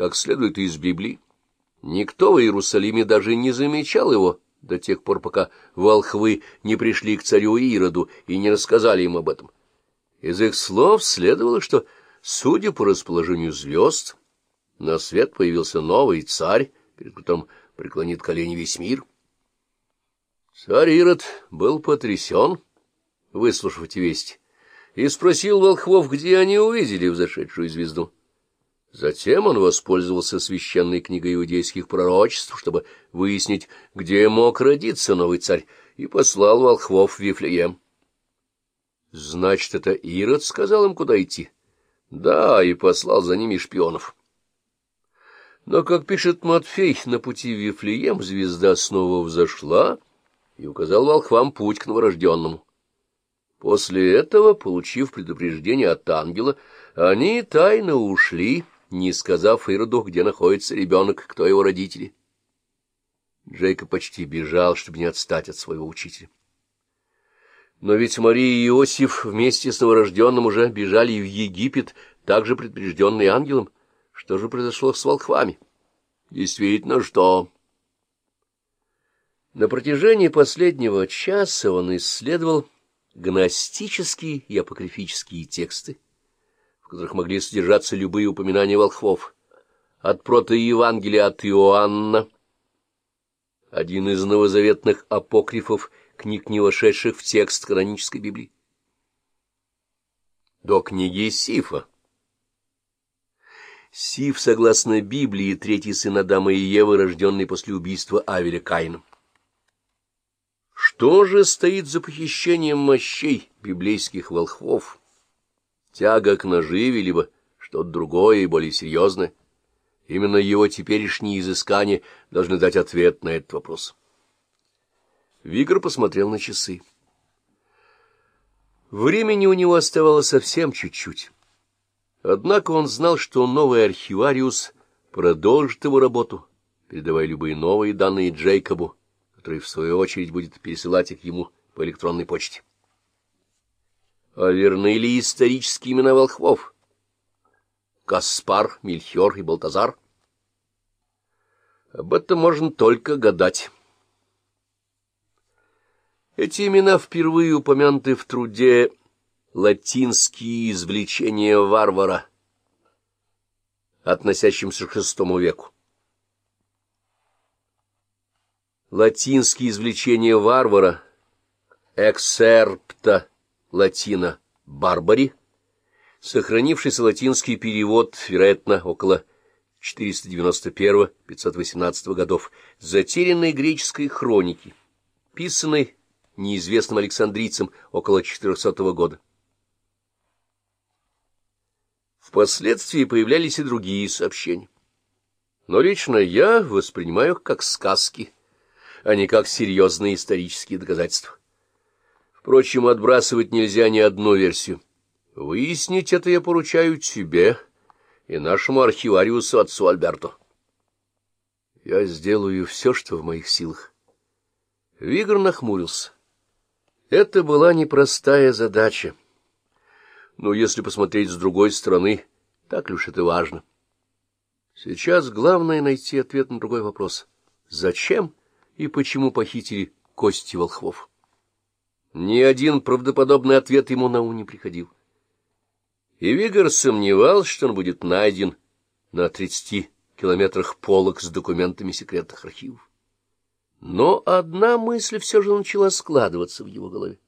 как следует из Библии. Никто в Иерусалиме даже не замечал его до тех пор, пока волхвы не пришли к царю Ироду и не рассказали им об этом. Из их слов следовало, что, судя по расположению звезд, на свет появился новый царь, перед которым преклонит колени весь мир. Царь Ирод был потрясен, выслушав эти вести, и спросил волхвов, где они увидели взошедшую звезду. Затем он воспользовался священной книгой иудейских пророчеств, чтобы выяснить, где мог родиться новый царь, и послал волхвов в Вифлеем. Значит, это Ирод сказал им, куда идти? Да, и послал за ними шпионов. Но, как пишет Матфей, на пути в Вифлеем звезда снова взошла и указал волхвам путь к новорожденному. После этого, получив предупреждение от ангела, они тайно ушли, не сказав Ироду, где находится ребенок, кто его родители. Джейкоб почти бежал, чтобы не отстать от своего учителя. Но ведь Мария и Иосиф вместе с новорожденным уже бежали в Египет, также предупрежденный ангелом. Что же произошло с волхвами? Действительно, что... На протяжении последнего часа он исследовал гностические и апокрифические тексты, которых могли содержаться любые упоминания волхвов, от протоевангелия от Иоанна, один из новозаветных апокрифов, книг, не вошедших в текст канонической Библии, до книги Сифа. Сиф, согласно Библии, третий сын Адама и Евы, рожденный после убийства Авеля Каином. Что же стоит за похищением мощей библейских волхвов? Тяга к наживе, либо что-то другое и более серьезное. Именно его теперешние изыскания должны дать ответ на этот вопрос. Вигр посмотрел на часы. Времени у него оставалось совсем чуть-чуть. Однако он знал, что новый архивариус продолжит его работу, передавая любые новые данные Джейкобу, который, в свою очередь, будет пересылать их ему по электронной почте. А верны ли исторические имена волхвов? Каспар, Мельхиор и Балтазар? Об этом можно только гадать. Эти имена впервые упомянуты в труде «Латинские извлечения варвара», относящемся к VI веку. Латинские извлечения варвара, эксерпта, латина «барбари», сохранившийся латинский перевод, вероятно, около 491-518 годов, затерянной греческой хроники, писанной неизвестным александрийцем около 400 года. Впоследствии появлялись и другие сообщения. Но лично я воспринимаю их как сказки, а не как серьезные исторические доказательства. Впрочем, отбрасывать нельзя ни одну версию. Выяснить это я поручаю тебе и нашему архивариусу отцу Альберту. Я сделаю все, что в моих силах. Вигр нахмурился. Это была непростая задача. Но если посмотреть с другой стороны, так ли уж это важно? Сейчас главное найти ответ на другой вопрос. Зачем и почему похитили кости волхвов? Ни один правдоподобный ответ ему на ум не приходил. И Вигор сомневался, что он будет найден на тридцати километрах полок с документами секретных архивов. Но одна мысль все же начала складываться в его голове.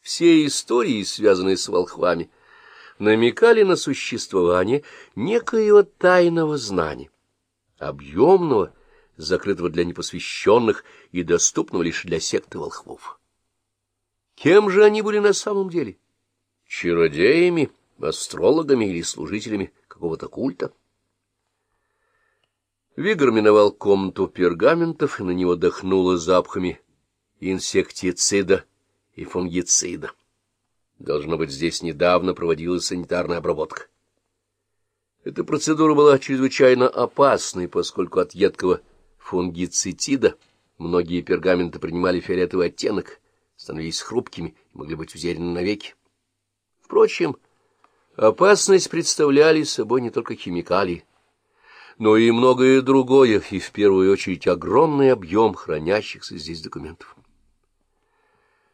Все истории, связанные с волхвами, намекали на существование некоего тайного знания, объемного, закрытого для непосвященных и доступного лишь для секты волхвов. Кем же они были на самом деле? Чародеями, астрологами или служителями какого-то культа? Вигр миновал комнату пергаментов, и на него дохнуло запахами инсектицида и фунгицида. Должно быть, здесь недавно проводилась санитарная обработка. Эта процедура была чрезвычайно опасной, поскольку от едкого фунгицитида многие пергаменты принимали фиолетовый оттенок, становились хрупкими и могли быть утеряны навеки. Впрочем, опасность представляли собой не только химикалии, но и многое другое, и в первую очередь огромный объем хранящихся здесь документов.